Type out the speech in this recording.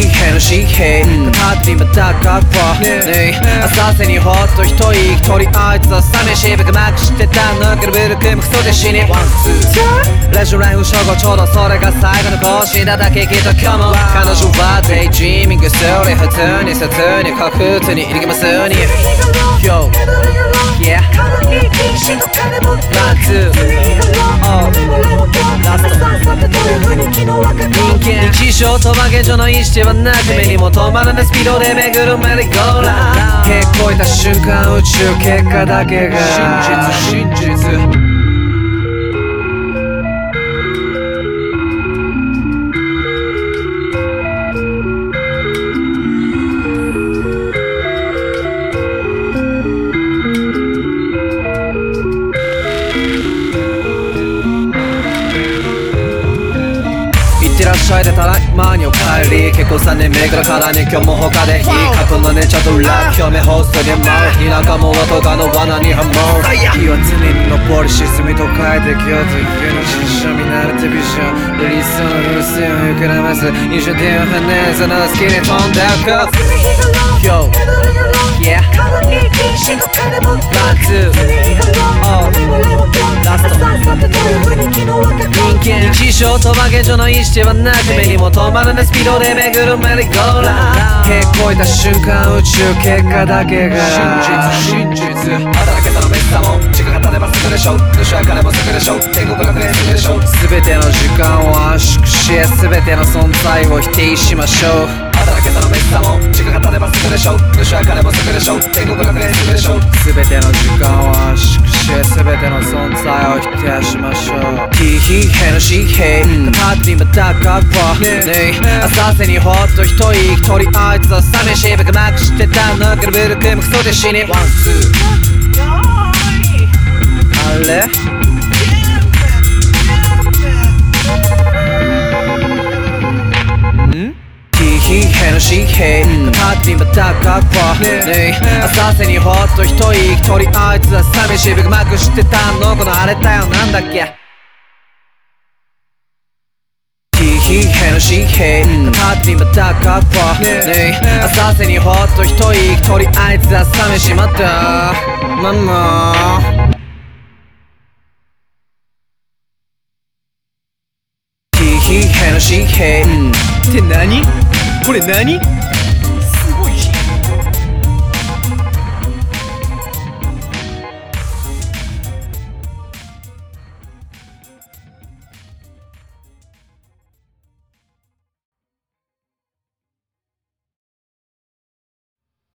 ヘルシーヘイ片手にまたカッパね浅瀬にほっと一息とりあえず朝飯僕マックしてた抜けるビルクもクソで死にワンツーレジュライフ初号ちょうどそれが最後の更新だ。だけきっと今日も彼女はデイジーミングする普通に普通に確実に入りきますに Yo Yeah One two Oh 人間日常と化け所の意識はなく目にも止まらないスピードで巡るメリーゴーラ。ン結構いた瞬間宇宙結果だけが。真実真実。いってらっしゃいでただいまにお帰り結構3年目からからに今日も他でいい過去のねちゃんとラップ表面ホストに舞う田舎者とかの罠にハモる日は常に登り沈みと書いて今日というの新書見慣れてビジョン理想の風船を膨らます印象ではねその好きに飛んでく Yo Yeah 人間日常と曲げ所の意識はなく目にも止まらないスピードで巡るメリーゴーラン結構いた瞬間宇宙結果だけが真実真実働けたのめっさも時間が経てばすぐでしょ年は金もすぐでしょ天国がく。れすぐでしょ全ての時間を圧縮し全ての存在を否定しましょう働けたのめっさも時間が経てばすぐでしょ在を否定しましょう。T ヒーヘルシーヘイパーティーまたカッパねえ浅瀬にほっと一息とりあえず朝飯僕マックしてたのけるビルクもクソで死にワンツーあれヒヘのシヘイ片手にまたカッパね。浅瀬にほっと一息とりあえず朝飯僕マックしてたの。このあれだよなんだっけ。ヒヘのシヘイ片手にまたカッパね。浅瀬にほっと一息とりあえず朝飯また。ママヘイって何？これ何？